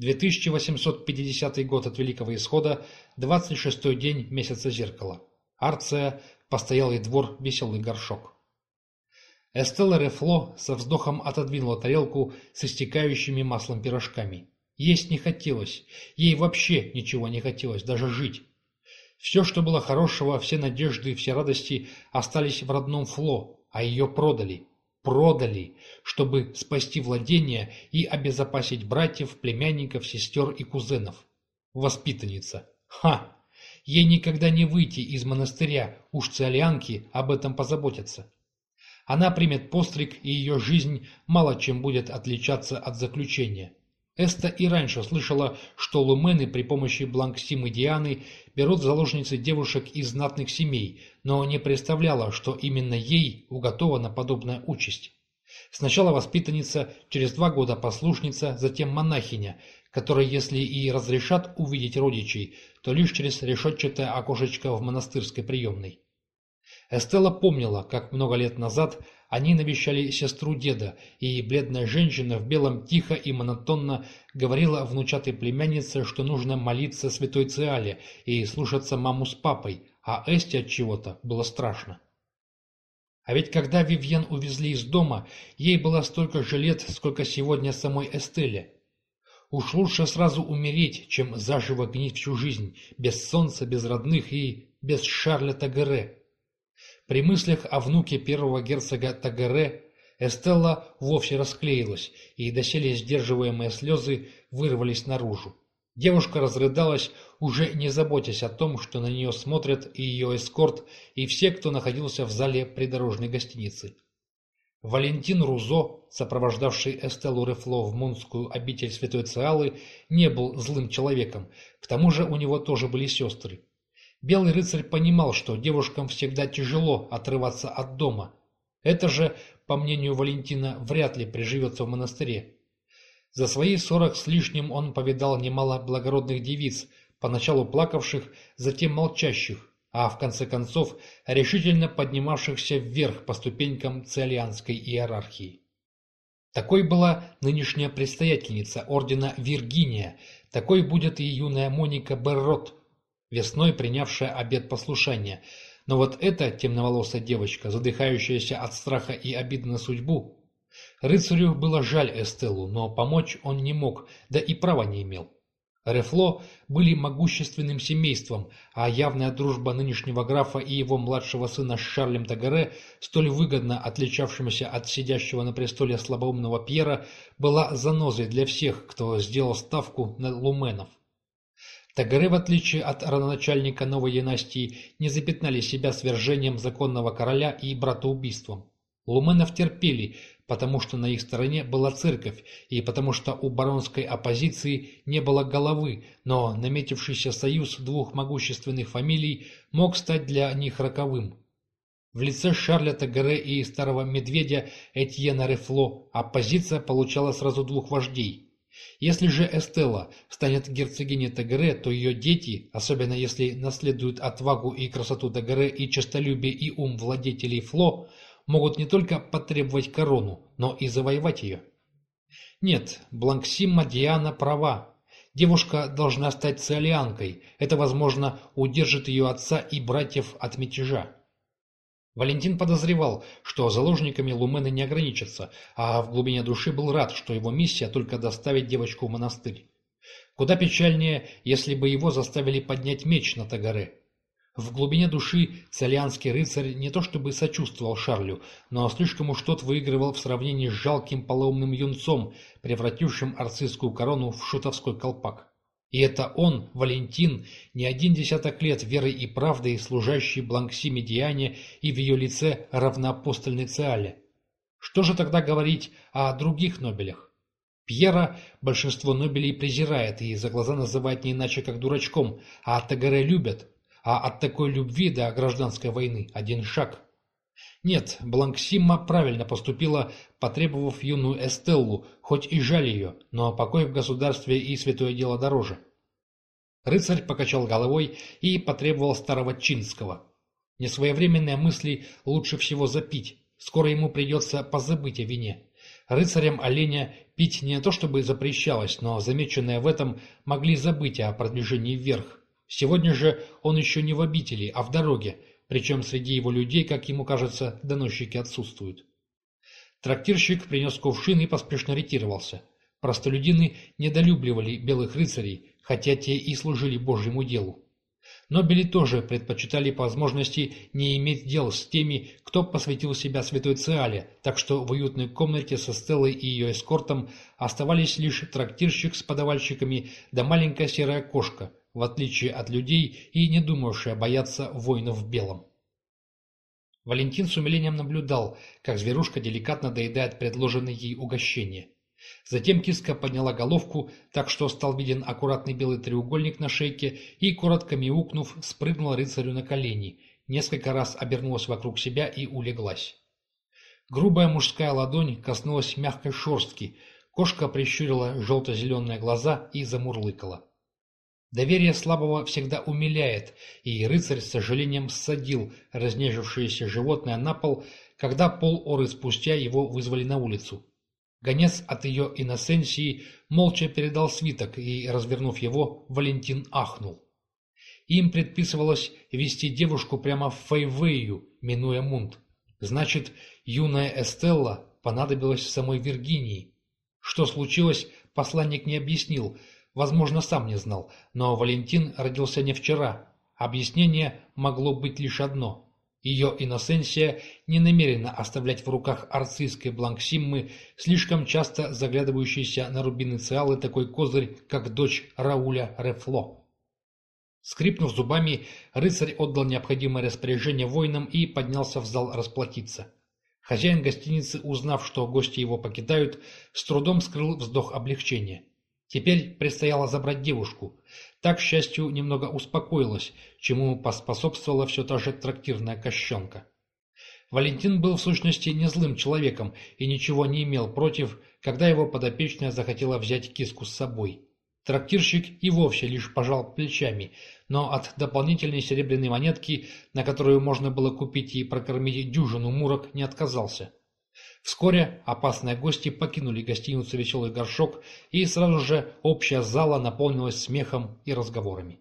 2850 год от Великого Исхода, 26-й день месяца зеркала. Арция, постоялый двор, веселый горшок. Эстелла Рефло со вздохом отодвинула тарелку с истекающими маслом пирожками. Есть не хотелось, ей вообще ничего не хотелось, даже жить. Все, что было хорошего, все надежды, все радости остались в родном Фло, а ее продали. Продали, чтобы спасти владение и обезопасить братьев, племянников, сестер и кузенов. Воспитанница. Ха! Ей никогда не выйти из монастыря, уж циолианки об этом позаботятся. Она примет постриг, и ее жизнь мало чем будет отличаться от заключения. Эста и раньше слышала, что лумены при помощи Бланксимы Дианы берут в заложницы девушек из знатных семей, но не представляла, что именно ей уготована подобная участь. Сначала воспитанница, через два года послушница, затем монахиня, которой, если и разрешат увидеть родичей, то лишь через решетчатое окошечко в монастырской приемной. Эстелла помнила, как много лет назад они навещали сестру деда, и бледная женщина в белом тихо и монотонно говорила внучатой племяннице, что нужно молиться святой Циале и слушаться маму с папой, а Эсте от чего-то было страшно. А ведь когда Вивьен увезли из дома, ей было столько же лет, сколько сегодня самой Эстелле. Уж лучше сразу умереть, чем заживо гнить всю жизнь, без солнца, без родных и без Шарля Тагере. При мыслях о внуке первого герцога Тагере Эстелла вовсе расклеилась, и доселе сдерживаемые слезы вырвались наружу. Девушка разрыдалась, уже не заботясь о том, что на нее смотрят и ее эскорт, и все, кто находился в зале придорожной гостиницы. Валентин Рузо, сопровождавший Эстеллу Рефло в Мунскую обитель Святой Циалы, не был злым человеком, к тому же у него тоже были сестры. Белый рыцарь понимал, что девушкам всегда тяжело отрываться от дома. Это же, по мнению Валентина, вряд ли приживется в монастыре. За свои сорок с лишним он повидал немало благородных девиц, поначалу плакавших, затем молчащих, а в конце концов решительно поднимавшихся вверх по ступенькам циолианской иерархии. Такой была нынешняя предстоятельница ордена Виргиния, такой будет и юная Моника Беррот, весной принявшая обет послушания. Но вот эта темноволосая девочка, задыхающаяся от страха и обиды на судьбу... Рыцарю было жаль Эстеллу, но помочь он не мог, да и права не имел. Рефло были могущественным семейством, а явная дружба нынешнего графа и его младшего сына с Шарлем Тагаре, столь выгодно отличавшимся от сидящего на престоле слабоумного Пьера, была занозой для всех, кто сделал ставку на луменов. Тагаре, в отличие от родоначальника новой династии, не запятнали себя свержением законного короля и братоубийством. Луменов терпели, потому что на их стороне была церковь, и потому что у баронской оппозиции не было головы, но наметившийся союз двух могущественных фамилий мог стать для них роковым. В лице Шарля Тагаре и старого медведя Этьена Рефло оппозиция получала сразу двух вождей – если же Эстелла станет герцогиней Тагере, то ее дети, особенно если наследуют отвагу и красоту Тагере и честолюбие и ум владетелей Фло, могут не только потребовать корону, но и завоевать ее. Нет, Бланксима Диана права. Девушка должна стать циолианкой. Это, возможно, удержит ее отца и братьев от мятежа. Валентин подозревал, что заложниками Лумены не ограничатся, а в глубине души был рад, что его миссия только доставить девочку в монастырь. Куда печальнее, если бы его заставили поднять меч на Тагаре. В глубине души цалианский рыцарь не то чтобы сочувствовал Шарлю, но слишком уж тот выигрывал в сравнении с жалким полоумным юнцом, превратившим арцистскую корону в шутовской колпак. И это он, Валентин, не один десяток лет верой и правдой служащий Бланксиме Диане и в ее лице равноапостольной Циале. Что же тогда говорить о других Нобелях? Пьера большинство Нобелей презирает и за глаза называет не иначе как дурачком, а Тагаре любят, а от такой любви до гражданской войны один шаг – нет, Бланксима правильно поступила, потребовав юную Эстеллу, хоть и жаль ее, но покой в государстве и святое дело дороже. Рыцарь покачал головой и потребовал старого Чинского. Несвоевременные мысли лучше всего запить, скоро ему придется позабыть о вине. Рыцарям оленя Пить не то чтобы запрещалось, но замеченные в этом могли забыть о продвижении вверх. Сегодня же он еще не в обители, а в дороге, причем среди его людей, как ему кажется, доносчики отсутствуют. Трактирщик принес кувшин и поспешно ретировался. Простолюдины недолюбливали белых рыцарей, хотя те и служили Божьему делу. Нобели тоже предпочитали по возможности не иметь дел с теми, кто посвятил себя святой Циале, так что в уютной комнате со Стеллой и ее эскортом оставались лишь трактирщик с подавальщиками да маленькая серая кошка, в отличие от людей и не думавшая бояться воинов в белом. Валентин с умилением наблюдал, как зверушка деликатно доедает предложенное ей угощение. Затем киска подняла головку, так что стал виден аккуратный белый треугольник на шейке и, коротко мяукнув, спрыгнула рыцарю на колени, несколько раз обернулась вокруг себя и улеглась. Грубая мужская ладонь коснулась мягкой шерстки, кошка прищурила желто-зеленые глаза и замурлыкала. Доверие слабого всегда умиляет, и рыцарь с сожалением ссадил разнежившееся животное на пол, когда пол-оры спустя его вызвали на улицу. Гонец от ее иносенсии молча передал свиток, и, развернув его, Валентин ахнул. Им предписывалось вести девушку прямо в Фейвею, минуя Мунт. Значит, юная Эстелла понадобилась самой Виргинии. Что случилось, посланник не объяснил, возможно, сам не знал, но Валентин родился не вчера. Объяснение могло быть лишь одно. Ее иносенсия не намерена оставлять в руках арцистской Бланксиммы, слишком часто заглядывающейся на рубины Циалы такой козырь, как дочь Рауля Рефло. Скрипнув зубами, рыцарь отдал необходимое распоряжение воинам и поднялся в зал расплатиться. Хозяин гостиницы, узнав, что гости его покидают, с трудом скрыл вздох облегчения. Теперь предстояло забрать девушку. Так, к счастью, немного успокоилась, чему поспособствовала все та же трактирная кощенка. Валентин был в сущности не злым человеком и ничего не имел против, когда его подопечная захотела взять киску с собой. Трактирщик и вовсе лишь пожал плечами, но от дополнительной серебряной монетки, на которую можно было купить и прокормить дюжину мурок, не отказался. Вскоре опасные гости покинули гостиницу «Веселый горшок», и сразу же общая зала наполнилась смехом и разговорами.